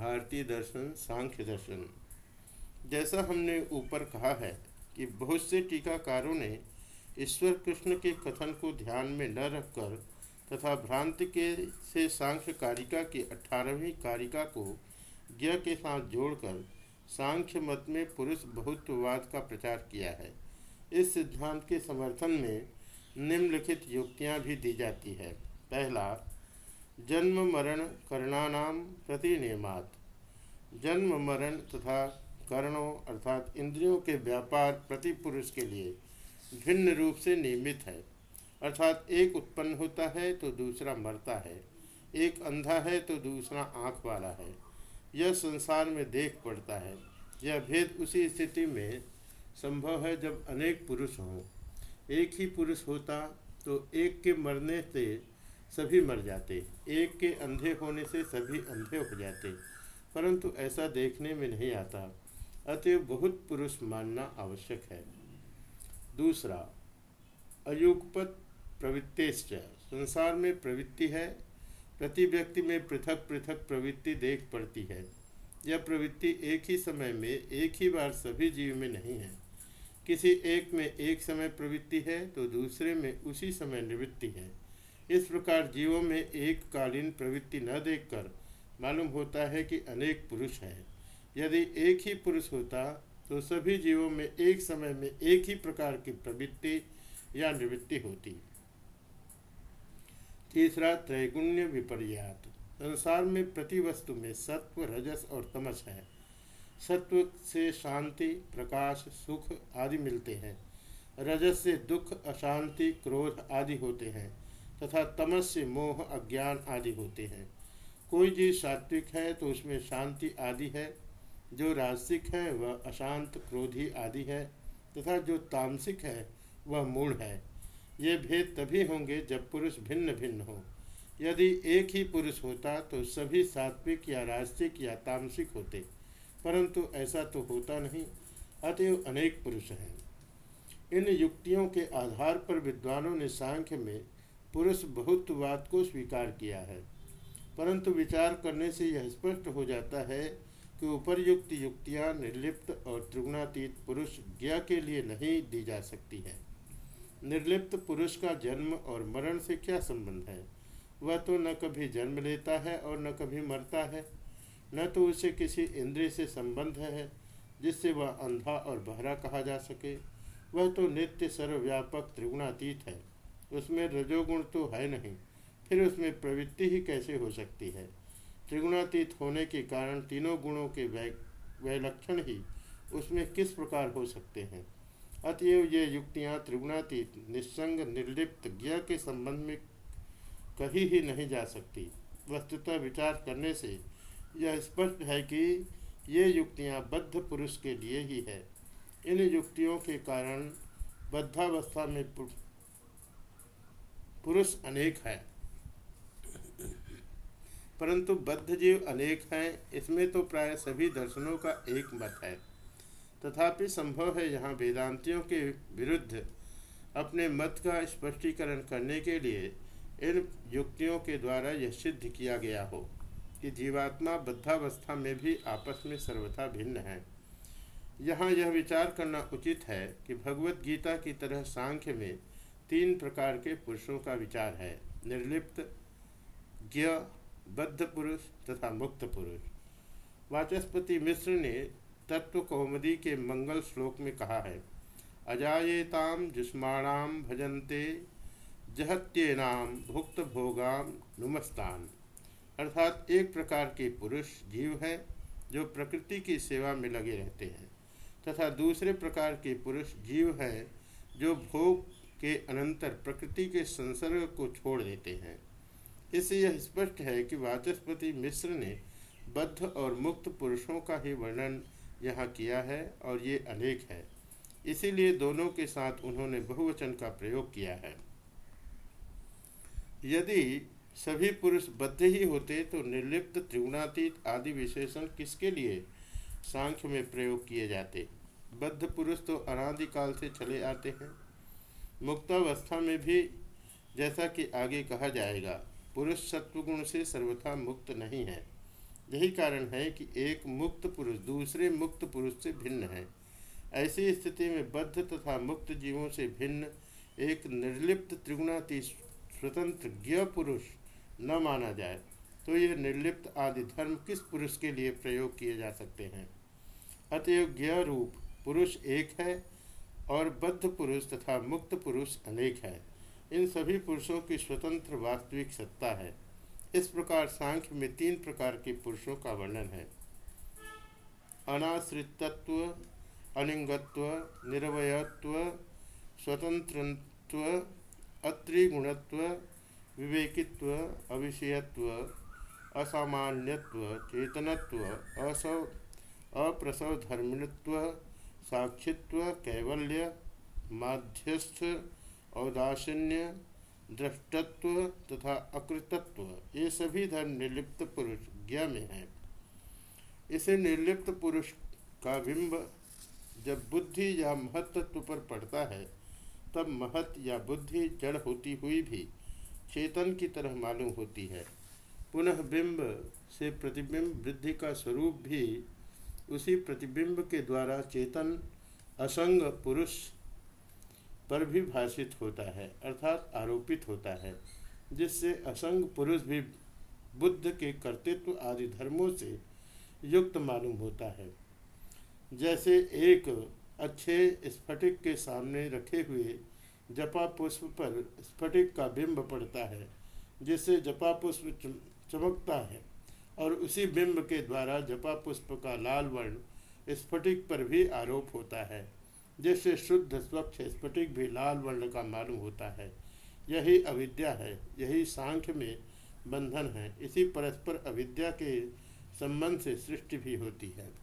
भारतीय दर्शन, सांख्य दर्शन। जैसा हमने ऊपर कहा है कि बहुत से टीकाकारों ने ईश्वर कृष्ण के कथन को ध्यान में न रखकर तथा भ्रांति के से सांख्य कारिका की अठारहवीं कारिका को ज्ञ के साथ जोड़कर सांख्य मत में पुरुष बहुत्ववाद का प्रचार किया है, इस सिद्धांत के समर्थन में निम्नलिखित युक्तियाँ भी दी जाती है। पहला जन्म मरण करणानाम प्रति नियमात जन्म मरण तथा कर्णों अर्थात इंद्रियों के व्यापार प्रति पुरुष के लिए भिन्न रूप से नियमित है। अर्थात एक उत्पन्न होता है तो दूसरा मरता है, एक अंधा है तो दूसरा आँख वाला है। यह संसार में देख पड़ता है। यह भेद उसी स्थिति में संभव है जब अनेक पुरुष हों। एक ही पुरुष होता तो एक के मरने से सभी मर जाते, एक के अंधे होने से सभी अंधे हो जाते, परंतु ऐसा देखने में नहीं आता। अतएव बहुत पुरुष मानना आवश्यक है। दूसरा, अयुगपत प्रवृत्तिश्च। संसार में प्रवृत्ति है, प्रति व्यक्ति में पृथक पृथक प्रवृत्ति देख पड़ती है। यह प्रवृत्ति एक ही समय में, एक ही बार सभी जीव में नहीं है। किसी एक में एक समय प्रवृत्ति है तो दूसरे में उसी समय निवृत्ति है। इस प्रकार जीवों में एक कालीन प्रवृत्ति न देखकर मालूम होता है कि अनेक पुरुष हैं। यदि एक ही पुरुष होता तो सभी जीवों में एक समय में एक ही प्रकार की प्रवृत्ति या निवृत्ति होती। तीसरा, त्रैगुण्य विपर्यात। संसार में प्रति वस्तु में सत्व, रजस और तमस है। सत्व से शांति, प्रकाश, सुख आदि मिलते हैं। रजस से दुख, अशांति, क्रोध आदि होते हैं। तथा तमस से मोह, अज्ञान आदि होते हैं। कोई जीव सात्विक है तो उसमें शांति आदि है। जो राजसिक है, वह अशांत, क्रोधी आदि है। तथा जो तामसिक है, वह मूल है। ये भेद तभी होंगे जब पुरुष भिन्न भिन्न हो। यदि एक ही पुरुष होता तो सभी सात्विक या राजसिक या तामसिक होते। परंतु ऐसा तो होता नहीं, अतएव अनेक पुरुष हैं। इन युक्तियों के आधार पर विद्वानों ने सांख्य में पुरुष बहुत्ववाद को स्वीकार किया है। परंतु विचार करने से यह स्पष्ट हो जाता है कि उपरयुक्त युक्तियाँ निर्लिप्त और त्रिगुणातीत पुरुष ज्ञा के लिए नहीं दी जा सकती है। निर्लिप्त पुरुष का जन्म और मरण से क्या संबंध है? वह तो न कभी जन्म लेता है और न कभी मरता है। न तो उसे किसी इंद्रिय से संबंध है, जिससे वह अंधा और बहरा कहा जा सके। वह तो नित्य सर्वव्यापक त्रिगुणातीत है। उसमें रजोगुण तो है नहीं, फिर उसमें प्रवृत्ति ही कैसे हो सकती है? त्रिगुणातीत होने के कारण तीनों गुणों के वैलक्षण ही उसमें किस प्रकार हो सकते हैं? अतएव ये युक्तियाँ त्रिगुणातीत, निस्संग, निर्लिप्त, ज्ञ के संबंध में कहीं ही नहीं जा सकती। वस्तुतः विचार करने से यह स्पष्ट है कि ये युक्तियाँ बद्ध पुरुष के लिए ही है। इन युक्तियों के कारण बद्धावस्था में पुरुष अनेक है। परंतु बद्ध जीव अनेक हैं, इसमें तो प्राय सभी दर्शनों का एक मत है। तथापि संभव है यहाँ वेदांतियों के विरुद्ध अपने मत का स्पष्टीकरण करने के लिए इन युक्तियों के द्वारा यह सिद्ध किया गया हो कि जीवात्मा बद्धावस्था में भी आपस में सर्वथा भिन्न है। यहाँ यह विचार करना उचित है कि भगवत गीता की तरह सांख्य में तीन प्रकार के पुरुषों का विचार है। निर्लिप्त ज्ञ बद्ध पुरुष तथा मुक्त पुरुष। वाचस्पति मिश्र ने तत्व कौमदी के मंगल श्लोक में कहा है अजाएताम जुष्माणाम भजन्ते, जहत्येनाम भुक्त भोगाम नुमस्तान। अर्थात एक प्रकार के पुरुष जीव है, जो प्रकृति की सेवा में लगे रहते हैं। तथा दूसरे प्रकार के पुरुष जीव हैं, जो भोग के अनंतर प्रकृति के संसर्ग को छोड़ देते हैं। इससे यह स्पष्ट है कि वाचस्पति मिश्र ने बद्ध और मुक्त पुरुषों का ही वर्णन यहाँ किया है और ये अनेक है। इसीलिए दोनों के साथ उन्होंने बहुवचन का प्रयोग किया है। यदि सभी पुरुष बद्ध ही होते तो निर्लिप्त त्रिगुणातीत आदि विशेषण किसके लिए सांख्य में प्रयोग किए जाते? बद्ध पुरुष तो अनादिकाल से चले आते हैं। मुक्तावस्था में भी जैसा कि आगे कहा जाएगा, पुरुष सत्वगुण से सर्वथा मुक्त नहीं है। यही कारण है कि एक मुक्त पुरुष दूसरे मुक्त पुरुष से भिन्न है। ऐसी स्थिति में बद्ध तथा मुक्त जीवों से भिन्न एक निर्लिप्त त्रिगुणाती स्वतंत्र ज्ञ पुरुष न माना जाए तो यह निर्लिप्त आदि धर्म किस पुरुष के लिए प्रयोग किए जा सकते हैं? अतएव ज्ञ रूप पुरुष एक है और बद्ध पुरुष तथा मुक्त पुरुष अनेक है। इन सभी पुरुषों की स्वतंत्र वास्तविक सत्ता है। इस प्रकार सांख्य में तीन प्रकार के पुरुषों का वर्णन है। अनाश्रितत्व, अलिंगत्व, निरवयत्व, स्वतंत्रत्व, अत्रिगुणत्व, विवेकित्व, अविषयत्व, असामान्यत्व, चेतनत्व, असौ अप्रसव धर्मिणत्व साक्षित्व कैवल्य, माध्यस्थ, औदासीन्य, दृष्टत्व तथा अकृतत्व, ये सभी धर्म निर्लिप्त पुरुष ज्ञा में है। इसे निर्लिप्त पुरुष का बिंब जब बुद्धि या महत्त्व पर पड़ता है, तब महत या बुद्धि जड़ होती हुई भी चेतन की तरह मालूम होती है। पुनः बिंब से प्रतिबिंब वृद्धि का स्वरूप भी उसी प्रतिबिंब के द्वारा चेतन असंग पुरुष पर भी भाषित होता है, अर्थात आरोपित होता है, जिससे असंग पुरुष भी बुद्ध के कर्तृत्व आदि धर्मों से युक्त मालूम होता है। जैसे एक अच्छे स्फटिक के सामने रखे हुए जपा पुष्प पर स्फटिक का बिंब पड़ता है, जिससे जपा पुष्प चमकता है। और उसी बिंब के द्वारा जपा पुष्प का लाल वर्ण स्फटिक पर भी आरोप होता है, जिससे शुद्ध स्वच्छ स्फटिक भी लाल वर्ण का मालूम होता है। यही अविद्या है, यही सांख्य में बंधन है, इसी परस्पर अविद्या के संबंध से सृष्टि भी होती है।